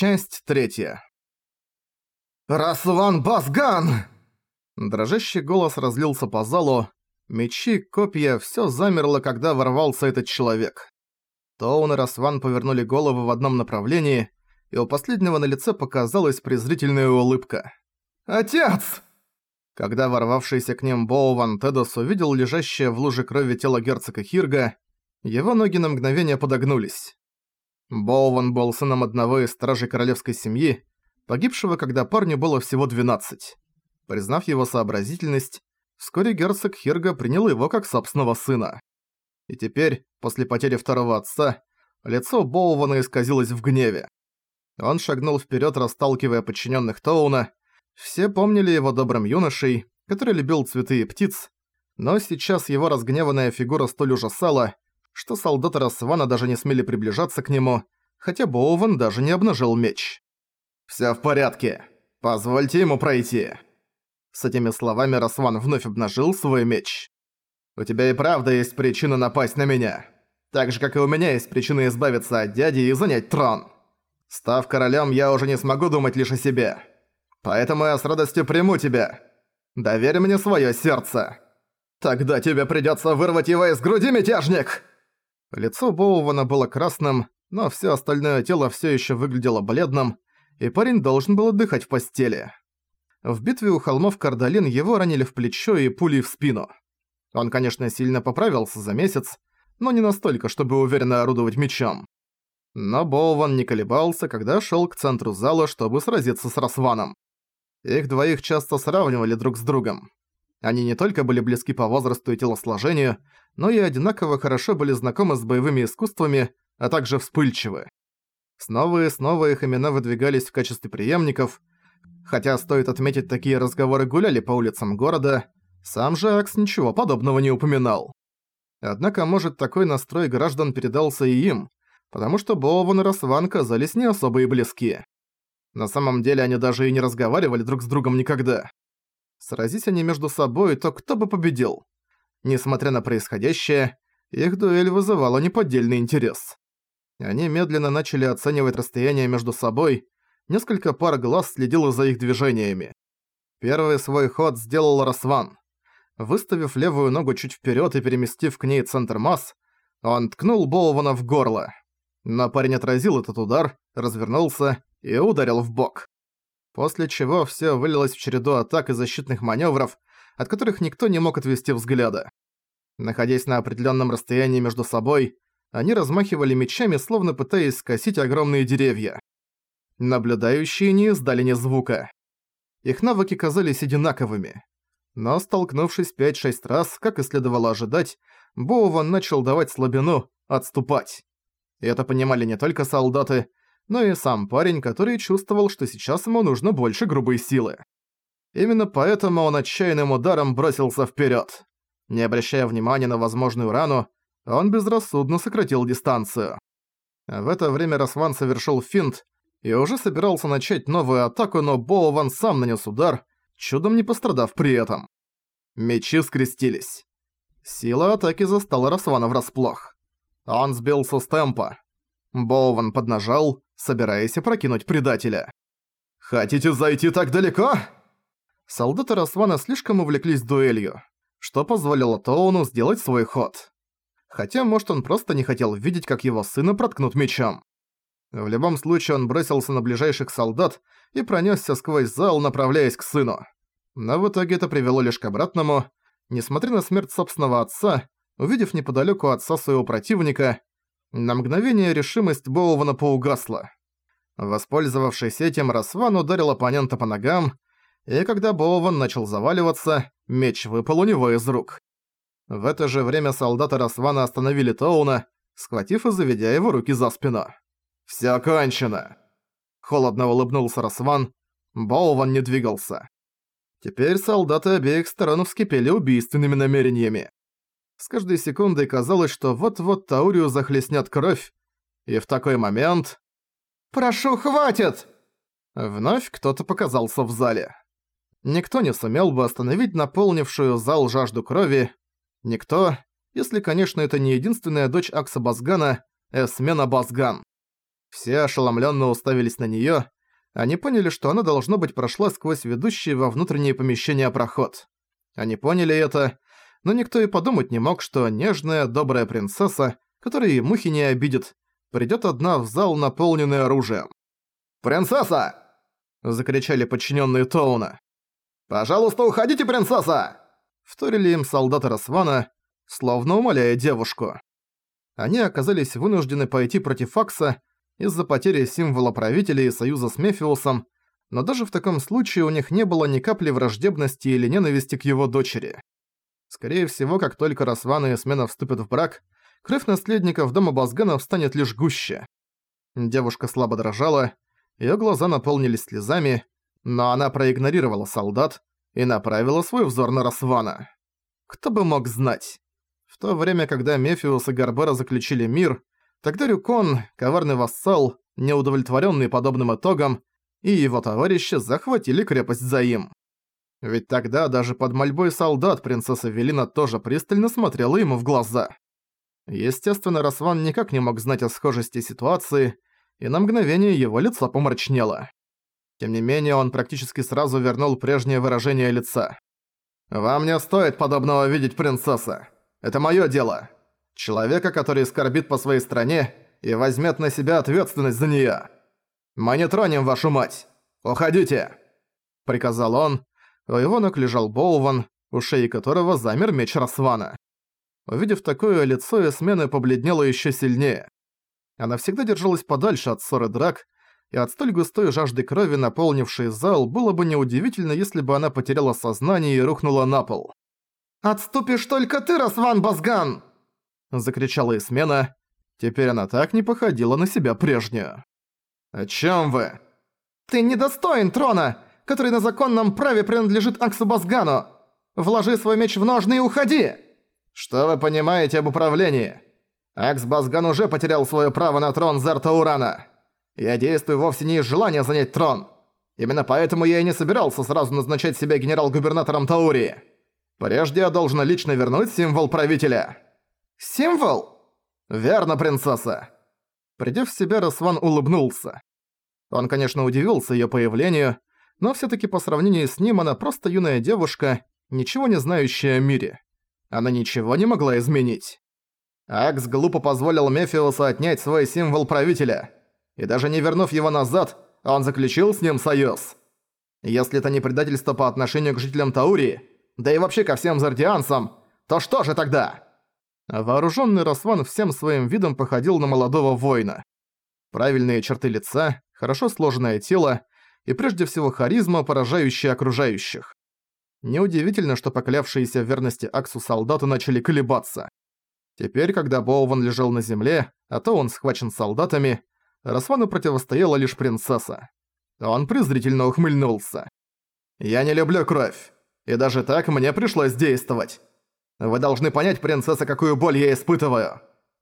Часть третья. «Расван Басган!» Дрожащий голос разлился по залу. Мечи, копья, всё замерло, когда ворвался этот человек. Тоун и Расван повернули головы в одном направлении, и у последнего на лице показалась презрительная улыбка. «Отец!» Когда ворвавшийся к ним Боуван Тедос увидел лежащее в луже крови тело герцога Хирга, его ноги на мгновение подогнулись. Боуван был сыном одного из стражей королевской семьи, погибшего, когда парню было всего 12. Признав его сообразительность, вскоре герцог Хирга принял его как собственного сына. И теперь, после потери второго отца, лицо Боувана исказилось в гневе. Он шагнул вперед, расталкивая подчиненных Тоуна. Все помнили его добрым юношей, который любил цветы и птиц, но сейчас его разгневанная фигура столь ужасала, что солдаты Расвана даже не смели приближаться к нему, хотя Боуван даже не обнажил меч. «Всё в порядке. Позвольте ему пройти». С этими словами Расван вновь обнажил свой меч. «У тебя и правда есть причина напасть на меня. Так же, как и у меня есть причина избавиться от дяди и занять трон. Став королем, я уже не смогу думать лишь о себе. Поэтому я с радостью приму тебя. Доверь мне своё сердце. Тогда тебе придётся вырвать его из груди, мятежник!» Лицо Боувана было красным, но всё остальное тело всё ещё выглядело бледным, и парень должен был отдыхать в постели. В битве у холмов Кардалин его ранили в плечо и пулей в спину. Он, конечно, сильно поправился за месяц, но не настолько, чтобы уверенно орудовать мечом. Но Боуван не колебался, когда шёл к центру зала, чтобы сразиться с Расваном. Их двоих часто сравнивали друг с другом. Они не только были близки по возрасту и телосложению, но и одинаково хорошо были знакомы с боевыми искусствами, а также вспыльчивы. Снова и снова их имена выдвигались в качестве преемников, хотя, стоит отметить, такие разговоры гуляли по улицам города, сам же Акс ничего подобного не упоминал. Однако, может, такой настрой граждан передался и им, потому что Боуван и Расван казались не особо и близки. На самом деле они даже и не разговаривали друг с другом никогда. Сразись они между собой, то кто бы победил? Несмотря на происходящее, их дуэль вызывала неподдельный интерес. Они медленно начали оценивать расстояние между собой, несколько пар глаз следило за их движениями. Первый свой ход сделал Расван. Выставив левую ногу чуть вперед и переместив к ней центр масс, он ткнул Боувана в горло. Но парень отразил этот удар, развернулся и ударил в бок. После чего все вылилось в череду атак и защитных маневров, от которых никто не мог отвести взгляда. Находясь на определенном расстоянии между собой, они размахивали мечами, словно пытаясь скосить огромные деревья. Наблюдающие не издали ни звука. Их навыки казались одинаковыми. Но столкнувшись 5-6 раз, как и следовало ожидать, Боуван начал давать слабину, отступать. И это понимали не только солдаты, но и сам парень, который чувствовал, что сейчас ему нужно больше грубой силы. Именно поэтому он отчаянным ударом бросился вперед. Не обращая внимания на возможную рану, он безрассудно сократил дистанцию. В это время Расван совершил финт и уже собирался начать новую атаку, но Боуван сам нанес удар, чудом не пострадав при этом. Мечи скрестились. Сила атаки застала Расвана врасплох. Он сбился с темпа. Боуван поднажал, собираясь опрокинуть предателя. «Хотите зайти так далеко?» Солдаты Расвана слишком увлеклись дуэлью, что позволило Тоуну сделать свой ход. Хотя, может, он просто не хотел видеть, как его сына проткнут мечом. В любом случае, он бросился на ближайших солдат и пронесся сквозь зал, направляясь к сыну. Но в итоге это привело лишь к обратному. Несмотря на смерть собственного отца, увидев неподалеку отца своего противника, на мгновение решимость Боувана поугасла. Воспользовавшись этим, Расван ударил оппонента по ногам, и когда Боуван начал заваливаться, меч выпал у него из рук. В это же время солдаты Расвана остановили Тоуна, схватив и заведя его руки за спину. «Всё кончено!» Холодно улыбнулся Расван, Боуван не двигался. Теперь солдаты обеих сторон вскипели убийственными намерениями. С каждой секундой казалось, что вот-вот Таурию захлестнет кровь, и в такой момент... «Прошу, хватит!» Вновь кто-то показался в зале. Никто не сумел бы остановить наполнившую зал жажду крови. Никто, если, конечно, это не единственная дочь Акса Базгана, Эсмена Базган. Все ошеломленно уставились на неё. Они поняли, что она, должно быть, прошла сквозь ведущий во внутреннее помещение проход. Они поняли это, но никто и подумать не мог, что нежная, добрая принцесса, которая и мухи не обидит, придёт одна в зал, наполненный оружием. «Принцесса!» — закричали подчиненные Тоуна. «Пожалуйста, уходите, принцесса!» Вторили им солдаты Расвана, словно умоляя девушку. Они оказались вынуждены пойти против Факса из-за потери символа правителя и союза с Мефиусом, но даже в таком случае у них не было ни капли враждебности или ненависти к его дочери. Скорее всего, как только Расвана и Смена вступят в брак, кровь наследников дома Базганов станет лишь гуще. Девушка слабо дрожала, её глаза наполнились слезами, но она проигнорировала солдат и направила свой взор на Расвана. Кто бы мог знать? В то время, когда Мефиус и Гарбера заключили мир, тогда Рюкон, коварный вассал, неудовлетворённый подобным итогом, и его товарищи захватили крепость Заим. Ведь тогда даже под мольбой солдат принцесса Велина тоже пристально смотрела ему в глаза. Естественно, Расван никак не мог знать о схожести ситуации, и на мгновение его лицо помрачнело. Тем не менее, он практически сразу вернул прежнее выражение лица. «Вам не стоит подобного видеть, принцесса. Это моё дело. Человека, который скорбит по своей стране и возьмет на себя ответственность за неё. Мы не тронем вашу мать. Уходите!» Приказал он. У его ног лежал Боуван, у шеи которого замер меч Расвана. Увидев такое лицо, Эсмена побледнела ещё сильнее. Она всегда держалась подальше от ссоры драк, и от столь густой жажды крови, наполнившей зал, было бы неудивительно, если бы она потеряла сознание и рухнула на пол. «Отступишь только ты, Расван Базган!» Закричала Исмена. Теперь она так не походила на себя прежнюю. «О чем вы?» «Ты недостоин трона, который на законном праве принадлежит Аксу Базгану! Вложи свой меч в ножны и уходи!» «Что вы понимаете об управлении?» Акс Базган уже потерял свое право на трон Зарта Урана. Я действую вовсе не из желания занять трон. Именно поэтому я и не собирался сразу назначать себя генерал-губернатором Таурии. Прежде я должен лично вернуть символ правителя». «Символ?» «Верно, принцесса». Придя в себя, Расван улыбнулся. Он, конечно, удивился её появлению, но всё-таки по сравнению с ним она просто юная девушка, ничего не знающая о мире. Она ничего не могла изменить. Акс глупо позволил Мефиусу отнять свой символ правителя. И даже не вернув его назад, он заключил с ним союз. Если это не предательство по отношению к жителям Таурии, да и вообще ко всем зардианцам, то что же тогда? Вооруженный Расван всем своим видом походил на молодого воина. Правильные черты лица, хорошо сложенное тело и прежде всего харизма, поражающая окружающих. Неудивительно, что поклявшиеся в верности Аксу солдаты начали колебаться. Теперь, когда Боуван лежал на земле, а то он схвачен солдатами, Расвану противостояла лишь принцесса. Он презрительно ухмыльнулся. «Я не люблю кровь, и даже так мне пришлось действовать. Вы должны понять, принцесса, какую боль я испытываю.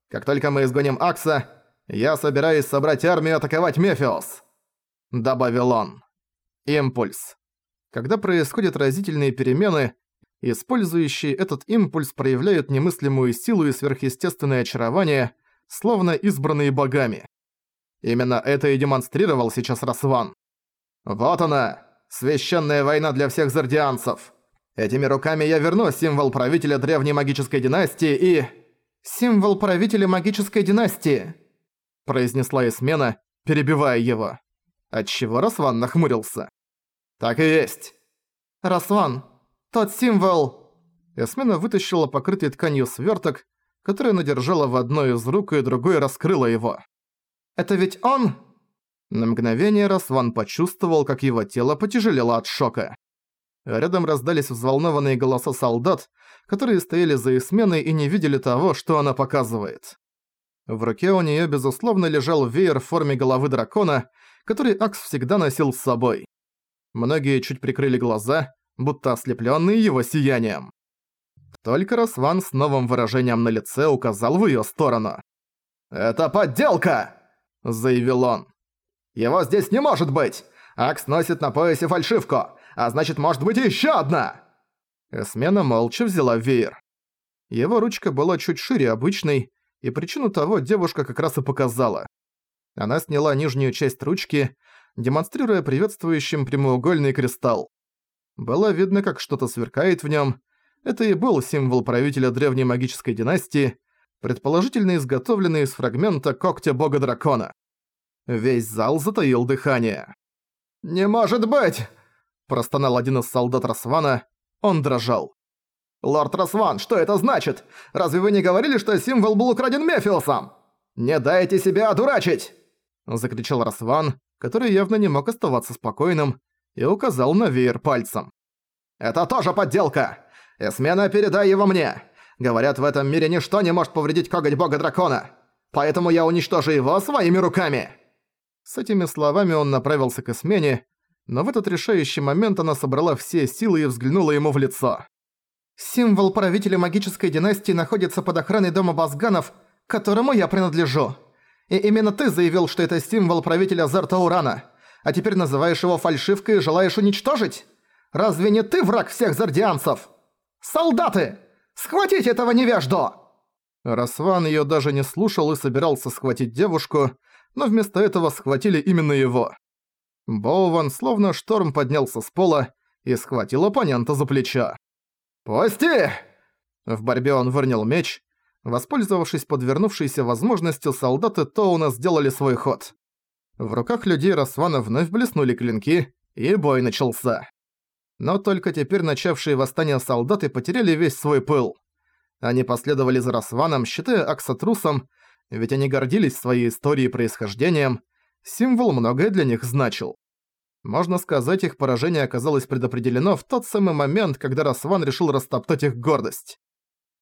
Как только мы изгоним Акса, я собираюсь собрать армию и атаковать Мефиос», — добавил он. Импульс. Когда происходят разительные перемены, Использующие этот импульс проявляют немыслимую силу и сверхъестественное очарование, словно избранные богами. Именно это и демонстрировал сейчас Расван. «Вот она! Священная война для всех зардианцев! Этими руками я верну символ правителя древней магической династии и...» «Символ правителя магической династии!» произнесла Исмена, перебивая его. Отчего Расван нахмурился. «Так и есть!» «Расван, тот символ...» Эсмена вытащила покрытый тканью сверток, который она держала в одной из рук и другой раскрыла его. «Это ведь он?» На мгновение Расван почувствовал, как его тело потяжелело от шока. Рядом раздались взволнованные голоса солдат, которые стояли за Эсменой и не видели того, что она показывает. В руке у нее, безусловно, лежал веер в форме головы дракона, который Акс всегда носил с собой. Многие чуть прикрыли глаза, будто ослеплённый его сиянием. Только Расван с новым выражением на лице указал в её сторону. «Это подделка!» – заявил он. «Его здесь не может быть! Акс носит на поясе фальшивку, а значит, может быть ещё одна!» Эсмена молча взяла веер. Его ручка была чуть шире обычной, и причину того девушка как раз и показала. Она сняла нижнюю часть ручки, демонстрируя приветствующим прямоугольный кристалл. Было видно, как что-то сверкает в нем. Это и был символ правителя древней магической династии, предположительно изготовленный из фрагмента когтя бога-дракона. Весь зал затаил дыхание. «Не может быть!» – простонал один из солдат Расвана. Он дрожал. «Лорд Расван, что это значит? Разве вы не говорили, что символ был украден Мефиусом? Не дайте себя одурачить!» Закричал Расван, который явно не мог оставаться спокойным, и указал на веер пальцем. «Это тоже подделка! Эсмена, передай его мне! Говорят, в этом мире ничто не может повредить коготь бога-дракона! Поэтому я уничтожу его своими руками!» С этими словами он направился к Эсмене, но в этот решающий момент она собрала все силы и взглянула ему в лицо. «Символ правителя магической династии находится под охраной дома Базганов, которому я принадлежу. И именно ты заявил, что это символ правителя Зартаурана, а теперь называешь его фальшивкой и желаешь уничтожить? Разве не ты враг всех зардианцев? Солдаты! Схватите этого невежду!» Расван её даже не слушал и собирался схватить девушку, но вместо этого схватили именно его. Боуван, словно шторм, поднялся с пола и схватил оппонента за плечо. «Пусти!» В борьбе он выронил меч. Воспользовавшись подвернувшейся возможностью, солдаты Тоуна сделали свой ход. В руках людей Расвана вновь блеснули клинки, и бой начался. Но только теперь начавшие восстание солдаты потеряли весь свой пыл. Они последовали за Расваном, считая Акса трусом, ведь они гордились своей историей и происхождением, символ многое для них значил. Можно сказать, их поражение оказалось предопределено в тот самый момент, когда Расван решил растоптать их гордость.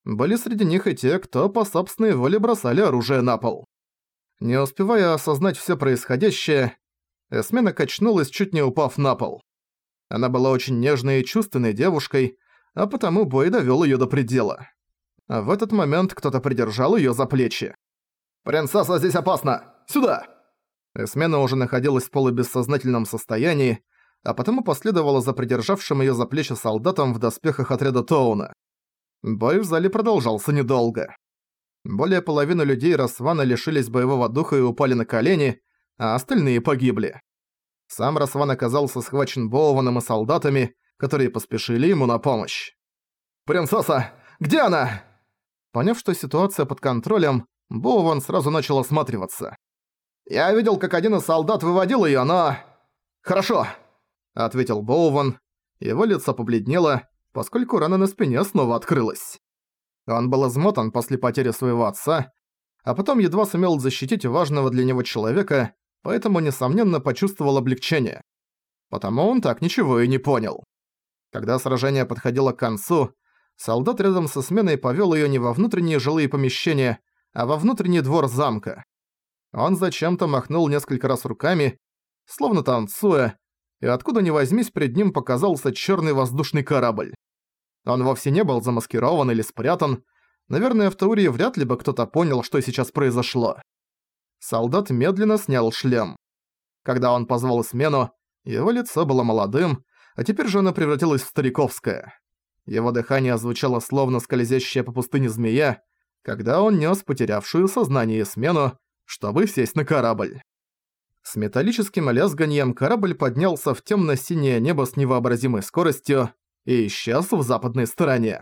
Были среди них и те, кто по собственной воле бросали оружие на пол. Не успевая осознать все происходящее, Эсмена качнулась, чуть не упав на пол. Она была очень нежной и чувственной девушкой, а потому бой довёл её до предела. А в этот момент кто-то придержал её за плечи. «Принцесса, здесь опасно! Сюда!» Эсмена уже находилась в полубессознательном состоянии, а потому последовала за придержавшим её за плечи солдатом в доспехах отряда Тоуна. Бой в зале продолжался недолго. Более половины людей Расвана лишились боевого духа и упали на колени, а остальные погибли. Сам Расван оказался схвачен Боуваном и солдатами, которые поспешили ему на помощь. «Принцесса! Где она?» Поняв, что ситуация под контролем, Боуван сразу начал осматриваться. «Я видел, как один из солдат выводил её, но...» «Хорошо», — ответил Боуван. Его лицо побледнело, поскольку рана на спине снова открылась. Он был измотан после потери своего отца, а потом едва сумел защитить важного для него человека, поэтому, несомненно, почувствовал облегчение. Потому он так ничего и не понял. Когда сражение подходило к концу, солдат рядом со сменой повёл её не во внутренние жилые помещения, а во внутренний двор замка. Он зачем-то махнул несколько раз руками, словно танцуя, и откуда ни возьмись перед ним показался черный воздушный корабль. Он вовсе не был замаскирован или спрятан, наверное, в Таурии вряд ли бы кто-то понял, что сейчас произошло. Солдат медленно снял шлем. Когда он позвал смену, его лицо было молодым, а теперь же оно превратилось в стариковское. Его дыхание звучало словно скользящая по пустыне змея, когда он нес потерявшую сознание смену, чтобы сесть на корабль. С металлическим лязганьем корабль поднялся в темно-синее небо с невообразимой скоростью и исчез в западной стороне.